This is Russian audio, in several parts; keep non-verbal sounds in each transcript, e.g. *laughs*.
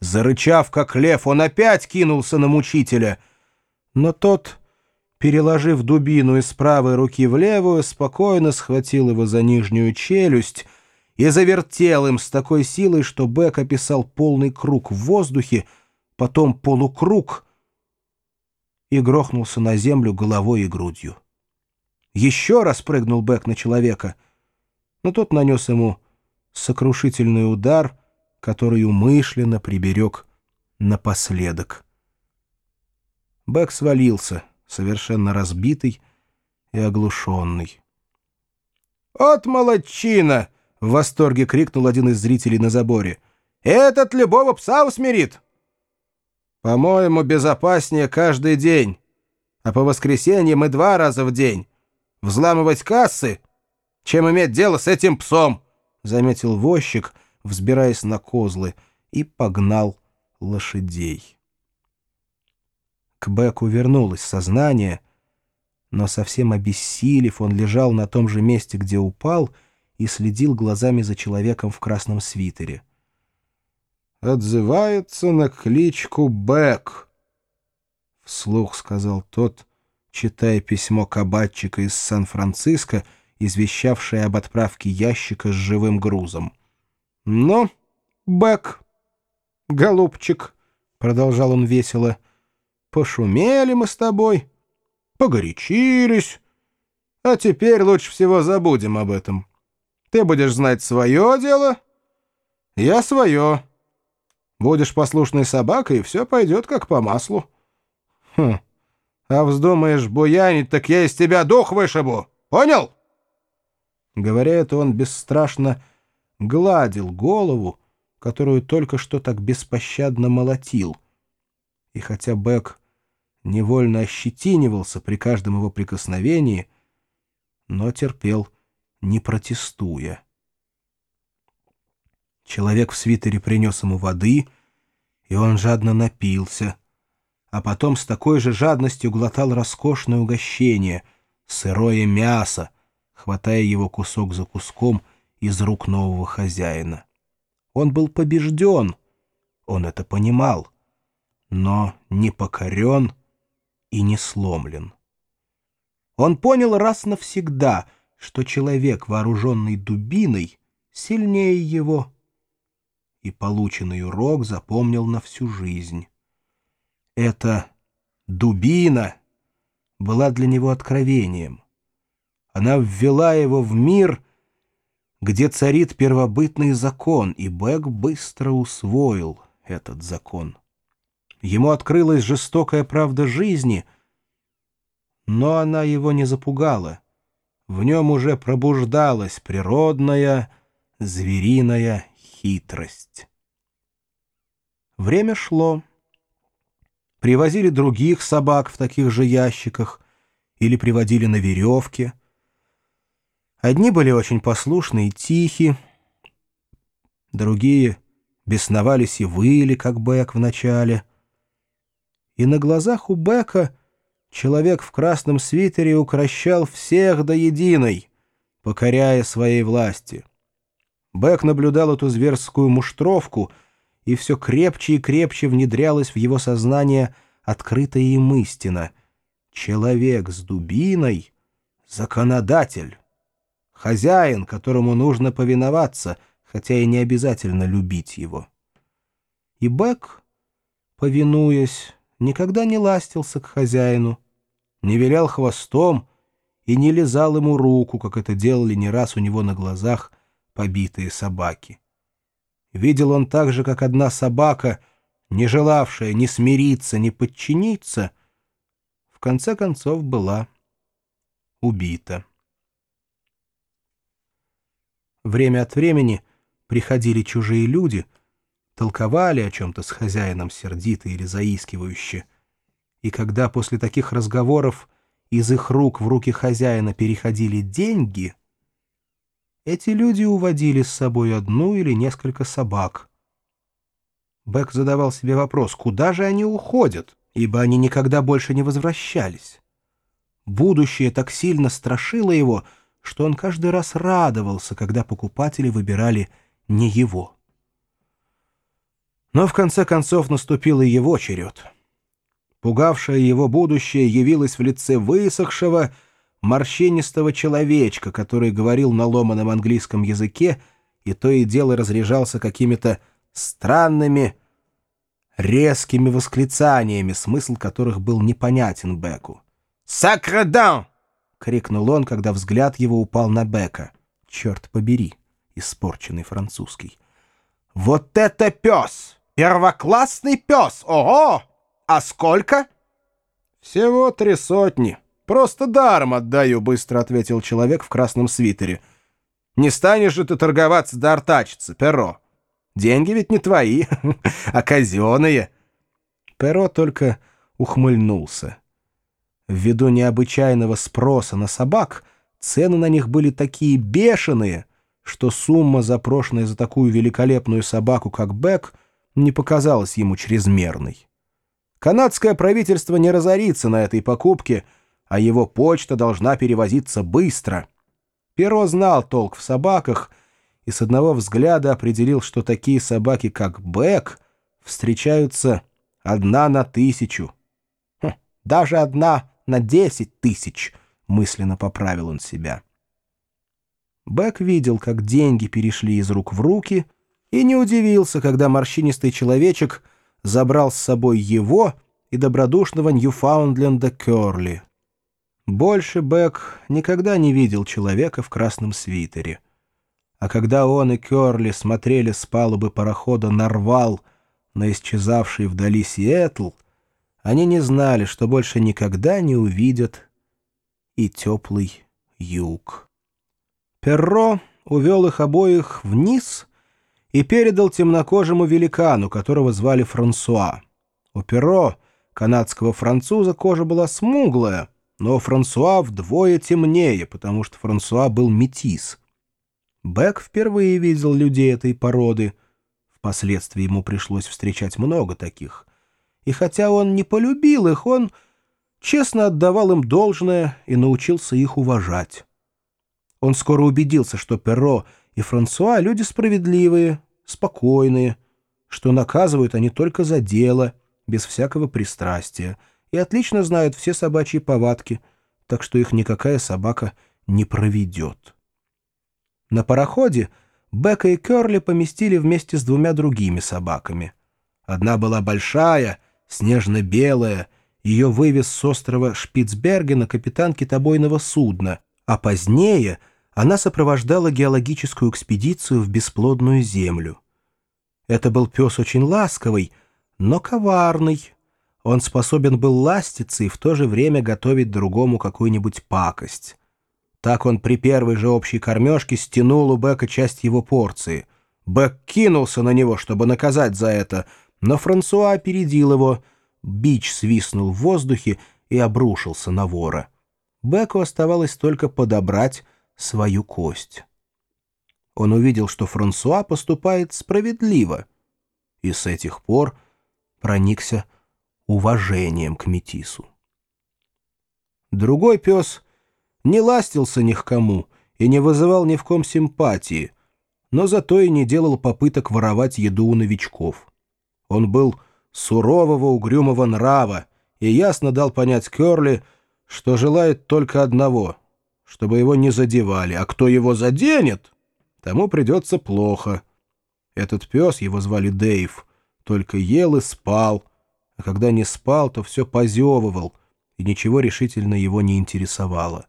Зарычав, как лев, он опять кинулся на мучителя. Но тот, переложив дубину из правой руки в левую, спокойно схватил его за нижнюю челюсть и завертел им с такой силой, что Бек описал полный круг в воздухе, потом полукруг и грохнулся на землю головой и грудью. Еще раз прыгнул Бек на человека, но тот нанес ему сокрушительный удар, который умышленно приберег напоследок. Бек свалился, совершенно разбитый и оглушенный. «От молодчина!» — в восторге крикнул один из зрителей на заборе. «Этот любого пса усмирит!» «По-моему, безопаснее каждый день, а по воскресеньям и два раза в день. Взламывать кассы, чем иметь дело с этим псом!» — заметил возчик, взбираясь на козлы, и погнал лошадей. К Беку вернулось сознание, но совсем обессилев, он лежал на том же месте, где упал, и следил глазами за человеком в красном свитере. «Отзывается на кличку Бек», — вслух сказал тот, читая письмо кабачика из Сан-Франциско, извещавшее об отправке ящика с живым грузом. «Ну, Бек, голубчик», — продолжал он весело, — «пошумели мы с тобой, погорячились, а теперь лучше всего забудем об этом. Ты будешь знать свое дело, я свое. Будешь послушной собакой, и все пойдет как по маслу. Хм, а вздумаешь буянить, так я из тебя дух вышибу, понял?» Говоря это, он бесстрашно гладил голову, которую только что так беспощадно молотил. И хотя Бэк невольно ощетинивался при каждом его прикосновении, но терпел, не протестуя. Человек в свитере принес ему воды, и он жадно напился, а потом с такой же жадностью глотал роскошное угощение — сырое мясо, хватая его кусок за куском — из рук нового хозяина. Он был побежден, он это понимал, но не покорен и не сломлен. Он понял раз навсегда, что человек, вооруженный дубиной, сильнее его, и полученный урок запомнил на всю жизнь. Эта дубина была для него откровением. Она ввела его в мир — где царит первобытный закон, и Бэк быстро усвоил этот закон. Ему открылась жестокая правда жизни, но она его не запугала. В нем уже пробуждалась природная, звериная хитрость. Время шло. Привозили других собак в таких же ящиках или приводили на веревке — Одни были очень послушны и тихи, другие бесновались и выли, как Бэк в начале. И на глазах у Бека человек в красном свитере укращал всех до единой, покоряя своей власти. Бэк наблюдал эту зверскую муштровку, и все крепче и крепче внедрялась в его сознание открытая им истина. Человек с дубиной — законодатель хозяин, которому нужно повиноваться, хотя и не обязательно любить его. И Бэк, повинуясь, никогда не ластился к хозяину, не вилял хвостом и не лизал ему руку, как это делали не раз у него на глазах побитые собаки. Видел он так же, как одна собака, не желавшая ни смириться, ни подчиниться, в конце концов была убита. Время от времени приходили чужие люди, толковали о чем-то с хозяином сердито или заискивающе, и когда после таких разговоров из их рук в руки хозяина переходили деньги, эти люди уводили с собой одну или несколько собак. Бэк задавал себе вопрос, куда же они уходят, ибо они никогда больше не возвращались. Будущее так сильно страшило его — что он каждый раз радовался, когда покупатели выбирали не его. Но в конце концов наступил и его черед. Пугавшее его будущее явилось в лице высохшего, морщинистого человечка, который говорил на ломаном английском языке и то и дело разряжался какими-то странными, резкими восклицаниями, смысл которых был непонятен Беку. «Сакредан!» — крикнул он, когда взгляд его упал на Бека. «Черт побери!» — испорченный французский. «Вот это пес! Первоклассный пес! Ого! А сколько?» «Всего три сотни. Просто даром отдаю», — быстро ответил человек в красном свитере. «Не станешь же ты торговаться да артачиться, перо. Деньги ведь не твои, *laughs* а казенные». Перо только ухмыльнулся. Ввиду необычайного спроса на собак, цены на них были такие бешеные, что сумма, запрошенная за такую великолепную собаку, как Бек, не показалась ему чрезмерной. Канадское правительство не разорится на этой покупке, а его почта должна перевозиться быстро. Перо знал толк в собаках и с одного взгляда определил, что такие собаки, как Бек, встречаются одна на тысячу. Хм, даже одна на десять тысяч, мысленно поправил он себя. Бэк видел, как деньги перешли из рук в руки, и не удивился, когда морщинистый человечек забрал с собой его и добродушного Ньюфаундленда Кёрли. Больше Бэк никогда не видел человека в красном свитере. А когда он и Кёрли смотрели с палубы парохода «Нарвал» на исчезавший вдали Сиэтл, они не знали, что больше никогда не увидят и теплый юг. Перро увел их обоих вниз и передал темнокожему великану, которого звали Франсуа. У Перро, канадского француза, кожа была смуглая, но Франсуа вдвое темнее, потому что Франсуа был метис. Бек впервые видел людей этой породы. Впоследствии ему пришлось встречать много таких и хотя он не полюбил их, он честно отдавал им должное и научился их уважать. Он скоро убедился, что Перро и Франсуа — люди справедливые, спокойные, что наказывают они только за дело, без всякого пристрастия, и отлично знают все собачьи повадки, так что их никакая собака не проведет. На пароходе Бека и Керли поместили вместе с двумя другими собаками. Одна была большая — снежно-белая, ее вывез с острова Шпицбергена капитан китобойного судна, а позднее она сопровождала геологическую экспедицию в бесплодную землю. Это был пес очень ласковый, но коварный. Он способен был ластиться и в то же время готовить другому какую-нибудь пакость. Так он при первой же общей кормежке стянул у Бека часть его порции. Бек кинулся на него, чтобы наказать за это — но Франсуа опередил его, бич свистнул в воздухе и обрушился на вора. Беку оставалось только подобрать свою кость. Он увидел, что Франсуа поступает справедливо, и с этих пор проникся уважением к Метису. Другой пес не ластился ни к кому и не вызывал ни в ком симпатии, но зато и не делал попыток воровать еду у новичков. Он был сурового угрюмого нрава и ясно дал понять Керли, что желает только одного — чтобы его не задевали, а кто его заденет, тому придется плохо. Этот пес, его звали Дэйв, только ел и спал, а когда не спал, то все позевывал, и ничего решительно его не интересовало.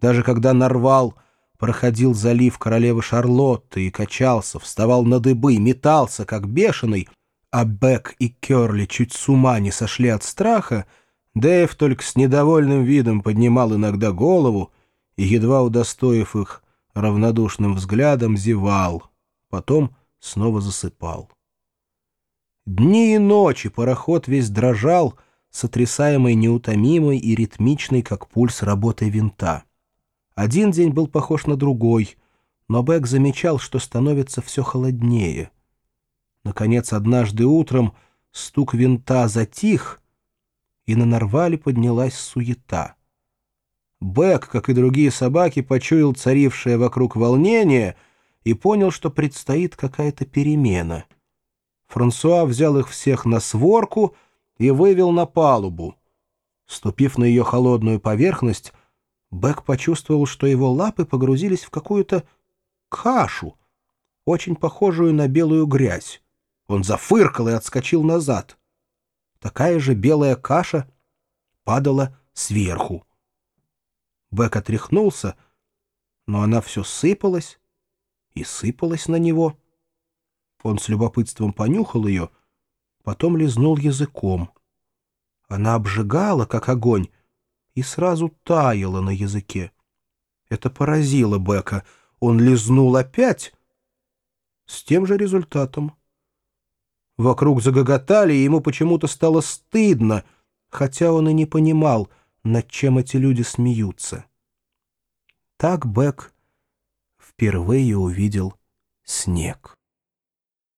Даже когда Нарвал проходил залив королевы Шарлотты и качался, вставал на дыбы, метался, как бешеный — а Бек и Керли чуть с ума не сошли от страха, Дэйв только с недовольным видом поднимал иногда голову и, едва удостоив их равнодушным взглядом, зевал, потом снова засыпал. Дни и ночи пароход весь дрожал, сотрясаемый неутомимой и ритмичной, как пульс работой винта. Один день был похож на другой, но Бек замечал, что становится все холоднее — Наконец, однажды утром стук винта затих, и на Нарвале поднялась суета. Бэк, как и другие собаки, почуял царившее вокруг волнение и понял, что предстоит какая-то перемена. Франсуа взял их всех на сворку и вывел на палубу. Ступив на ее холодную поверхность, Бэк почувствовал, что его лапы погрузились в какую-то кашу, очень похожую на белую грязь. Он зафыркал и отскочил назад. Такая же белая каша падала сверху. Бэк отряхнулся, но она все сыпалась и сыпалась на него. Он с любопытством понюхал ее, потом лизнул языком. Она обжигала, как огонь, и сразу таяла на языке. Это поразило Бека. Он лизнул опять с тем же результатом. Вокруг загоготали, и ему почему-то стало стыдно, хотя он и не понимал, над чем эти люди смеются. Так Бек впервые увидел снег.